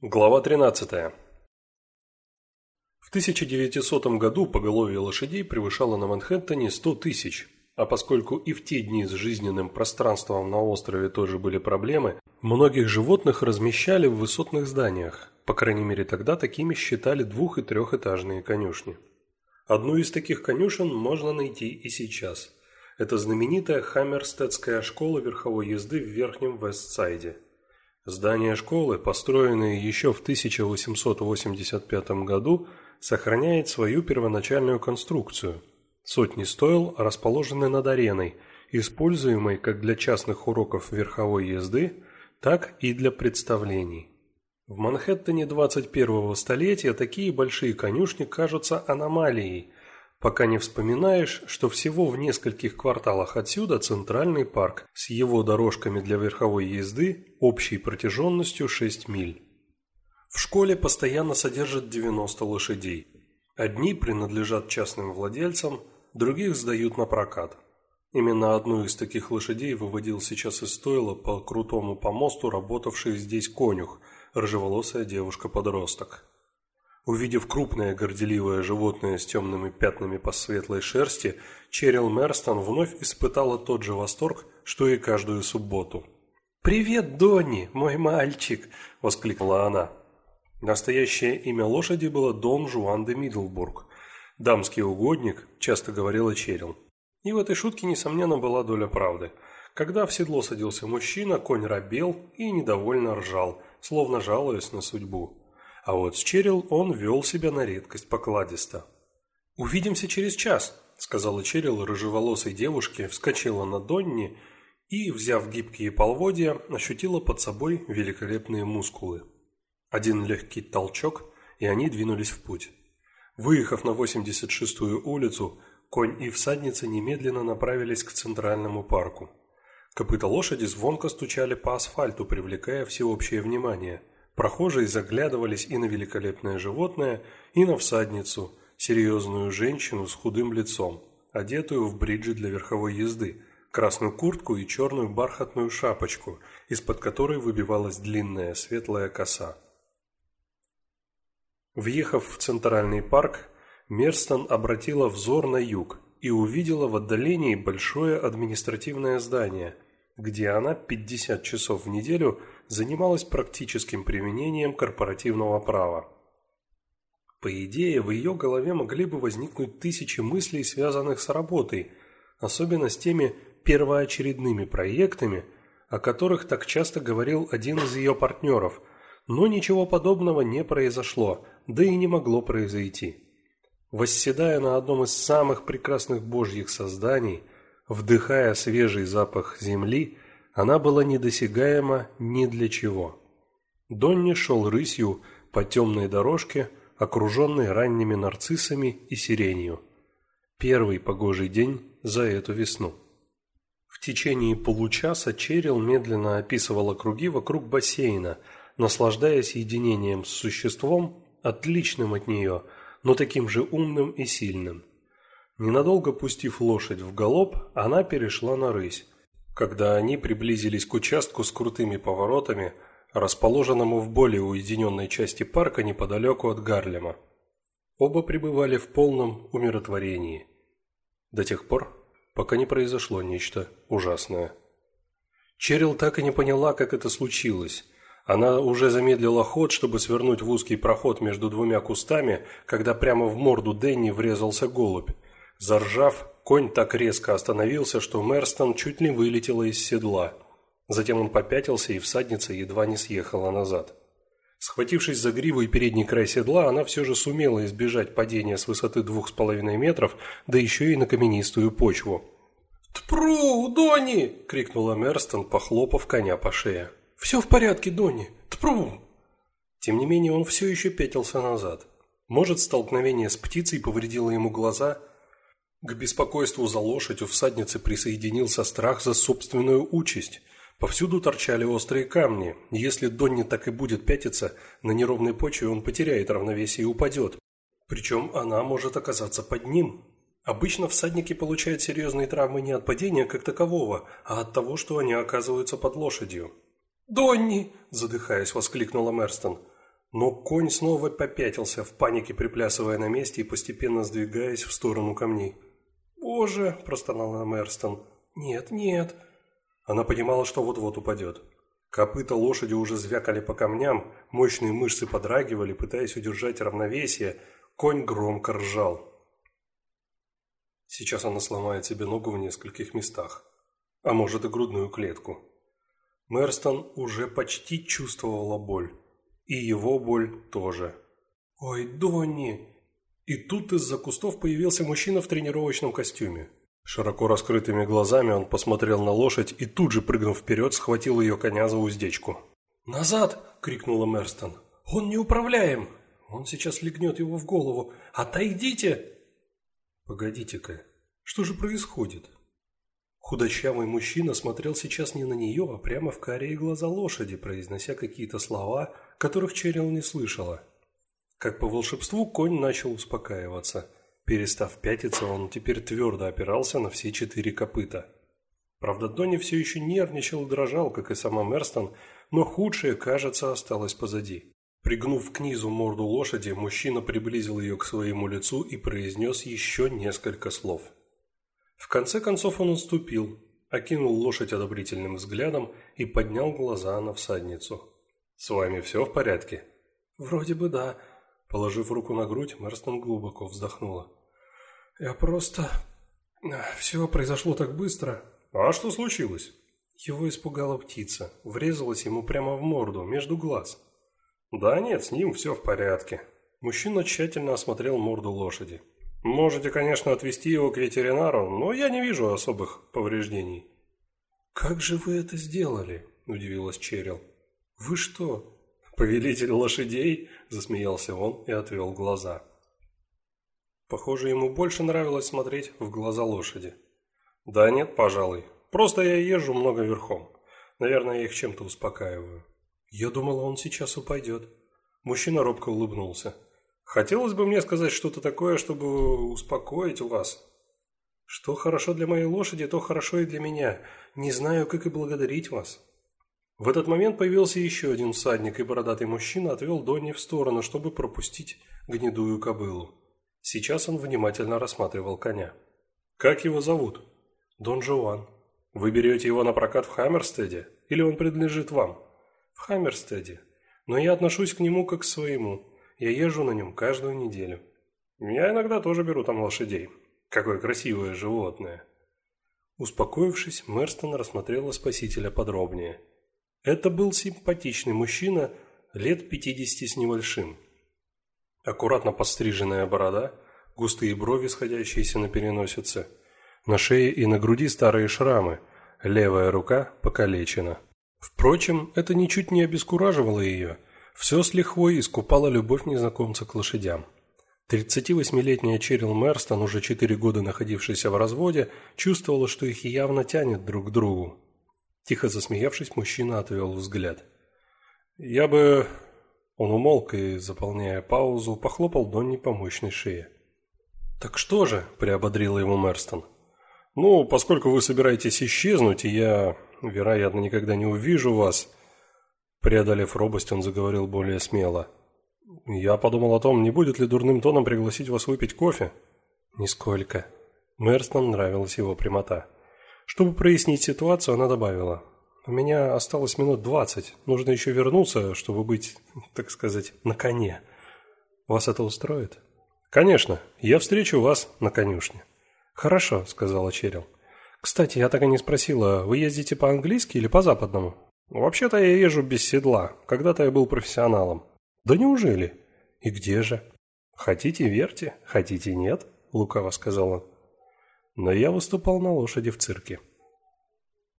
Глава 13. В 1900 году поголовье лошадей превышало на Манхэттене 100 тысяч, а поскольку и в те дни с жизненным пространством на острове тоже были проблемы, многих животных размещали в высотных зданиях, по крайней мере тогда такими считали двух- и трехэтажные конюшни. Одну из таких конюшен можно найти и сейчас. Это знаменитая Хаммерстедская школа верховой езды в Верхнем Вестсайде – Здание школы, построенное еще в 1885 году, сохраняет свою первоначальную конструкцию. Сотни стоил расположены над ареной, используемой как для частных уроков верховой езды, так и для представлений. В Манхэттене 21-го столетия такие большие конюшни кажутся аномалией, пока не вспоминаешь, что всего в нескольких кварталах отсюда центральный парк с его дорожками для верховой езды общей протяженностью 6 миль. В школе постоянно содержат 90 лошадей. Одни принадлежат частным владельцам, других сдают на прокат. Именно одну из таких лошадей выводил сейчас из стойла по крутому помосту работавший здесь конюх, рыжеволосая девушка-подросток. Увидев крупное горделивое животное с темными пятнами по светлой шерсти, Черил Мерстон вновь испытала тот же восторг, что и каждую субботу. «Привет, Донни, мой мальчик!» – воскликнула она. Настоящее имя лошади было Дон Жуан де Мидлбург. «Дамский угодник», – часто говорила Черил. И в этой шутке, несомненно, была доля правды. Когда в седло садился мужчина, конь робел и недовольно ржал, словно жалуясь на судьбу. А вот с Черил он вел себя на редкость покладисто. «Увидимся через час», – сказала Черил рыжеволосой девушке, вскочила на Донни и, взяв гибкие полводья, ощутила под собой великолепные мускулы. Один легкий толчок, и они двинулись в путь. Выехав на 86-ю улицу, конь и всадница немедленно направились к центральному парку. Копыта лошади звонко стучали по асфальту, привлекая всеобщее внимание – Прохожие заглядывались и на великолепное животное, и на всадницу, серьезную женщину с худым лицом, одетую в бриджи для верховой езды, красную куртку и черную бархатную шапочку, из-под которой выбивалась длинная светлая коса. Въехав в центральный парк, Мерстон обратила взор на юг и увидела в отдалении большое административное здание, где она 50 часов в неделю – занималась практическим применением корпоративного права. По идее, в ее голове могли бы возникнуть тысячи мыслей, связанных с работой, особенно с теми первоочередными проектами, о которых так часто говорил один из ее партнеров, но ничего подобного не произошло, да и не могло произойти. Восседая на одном из самых прекрасных божьих созданий, вдыхая свежий запах земли, она была недосягаема ни для чего. Донни шел рысью по темной дорожке, окруженной ранними нарциссами и сиренью. Первый погожий день за эту весну. В течение получаса Черил медленно описывала круги вокруг бассейна, наслаждаясь единением с существом, отличным от нее, но таким же умным и сильным. Ненадолго пустив лошадь в галоп, она перешла на рысь, когда они приблизились к участку с крутыми поворотами, расположенному в более уединенной части парка неподалеку от Гарлема. Оба пребывали в полном умиротворении. До тех пор, пока не произошло нечто ужасное. Черил так и не поняла, как это случилось. Она уже замедлила ход, чтобы свернуть в узкий проход между двумя кустами, когда прямо в морду Дэнни врезался голубь. Заржав, конь так резко остановился, что Мерстон чуть не вылетела из седла. Затем он попятился, и всадница едва не съехала назад. Схватившись за гриву и передний край седла, она все же сумела избежать падения с высоты двух с половиной метров, да еще и на каменистую почву. «Тпру, Донни!» – крикнула Мерстон, похлопав коня по шее. «Все в порядке, Донни! Тпру!» Тем не менее, он все еще пятился назад. Может, столкновение с птицей повредило ему глаза – к беспокойству за лошадь у всадницы присоединился страх за собственную участь. Повсюду торчали острые камни. Если Донни так и будет пятиться, на неровной почве он потеряет равновесие и упадет. Причем она может оказаться под ним. Обычно всадники получают серьезные травмы не от падения как такового, а от того, что они оказываются под лошадью. «Донни!» – задыхаясь, воскликнула Мерстон. Но конь снова попятился, в панике приплясывая на месте и постепенно сдвигаясь в сторону камней. «Боже!» – простонала Мерстон. «Нет, нет!» Она понимала, что вот-вот упадет. Копыта лошади уже звякали по камням, мощные мышцы подрагивали, пытаясь удержать равновесие. Конь громко ржал. Сейчас она сломает себе ногу в нескольких местах. А может и грудную клетку. Мерстон уже почти чувствовала боль. И его боль тоже. «Ой, Донни!» И тут из-за кустов появился мужчина в тренировочном костюме. Широко раскрытыми глазами он посмотрел на лошадь и тут же, прыгнув вперед, схватил ее коня за уздечку. «Назад!» – крикнула Мерстон. «Он неуправляем! Он сейчас легнет его в голову! Отойдите!» «Погодите-ка, что же происходит?» Худощавый мужчина смотрел сейчас не на нее, а прямо в карие глаза лошади, произнося какие-то слова, которых Черил не слышала. Как по волшебству конь начал успокаиваться. Перестав пятиться, он теперь твердо опирался на все четыре копыта. Правда, Донни все еще нервничал и дрожал, как и сама Мерстон, но худшее, кажется, осталось позади. Пригнув к низу морду лошади, мужчина приблизил ее к своему лицу и произнес еще несколько слов. В конце концов он уступил, окинул лошадь одобрительным взглядом и поднял глаза на всадницу. «С вами все в порядке?» «Вроде бы да», Положив руку на грудь, Мерстон глубоко вздохнула. «Я просто... Все произошло так быстро». «А что случилось?» Его испугала птица, врезалась ему прямо в морду, между глаз. «Да нет, с ним все в порядке». Мужчина тщательно осмотрел морду лошади. «Можете, конечно, отвезти его к ветеринару, но я не вижу особых повреждений». «Как же вы это сделали?» – удивилась Черил. «Вы что, «Повелитель лошадей?» – засмеялся он и отвел глаза. Похоже, ему больше нравилось смотреть в глаза лошади. «Да нет, пожалуй. Просто я езжу много верхом. Наверное, я их чем-то успокаиваю». Я думала, он сейчас упадет. Мужчина робко улыбнулся. «Хотелось бы мне сказать что-то такое, чтобы успокоить вас». «Что хорошо для моей лошади, то хорошо и для меня. Не знаю, как и благодарить вас». В этот момент появился еще один всадник, и бородатый мужчина отвел Донни в сторону, чтобы пропустить гнедую кобылу. Сейчас он внимательно рассматривал коня. «Как его зовут?» «Дон Жуан». «Вы берете его на прокат в Хаммерстеде? Или он принадлежит вам?» «В Хаммерстеде. Но я отношусь к нему как к своему. Я езжу на нем каждую неделю». «Я иногда тоже беру там лошадей. Какое красивое животное». Успокоившись, Мерстон рассмотрела спасителя подробнее – это был симпатичный мужчина, лет 50 с небольшим. Аккуратно подстриженная борода, густые брови, сходящиеся на переносице, на шее и на груди старые шрамы, левая рука покалечена. Впрочем, это ничуть не обескураживало ее, все с лихвой искупало любовь незнакомца к лошадям. 38-летняя Черил Мерстон, уже 4 года находившаяся в разводе, чувствовала, что их явно тянет друг к другу. Тихо засмеявшись, мужчина отвел взгляд. «Я бы...» Он умолк и, заполняя паузу, похлопал Донни по мощной шее. «Так что же?» – приободрила его Мерстон. «Ну, поскольку вы собираетесь исчезнуть, и я, вероятно, никогда не увижу вас...» Преодолев робость, он заговорил более смело. «Я подумал о том, не будет ли дурным тоном пригласить вас выпить кофе?» «Нисколько». Мерстон нравилась его прямота. Чтобы прояснить ситуацию, она добавила. «У меня осталось минут двадцать. Нужно еще вернуться, чтобы быть, так сказать, на коне. Вас это устроит?» «Конечно. Я встречу вас на конюшне». «Хорошо», — сказала Черил. «Кстати, я так и не спросила, вы ездите по-английски или по-западному?» «Вообще-то я езжу без седла. Когда-то я был профессионалом». «Да неужели? И где же?» «Хотите, верьте, хотите, нет», — лукаво сказал он. Но я выступал на лошади в цирке.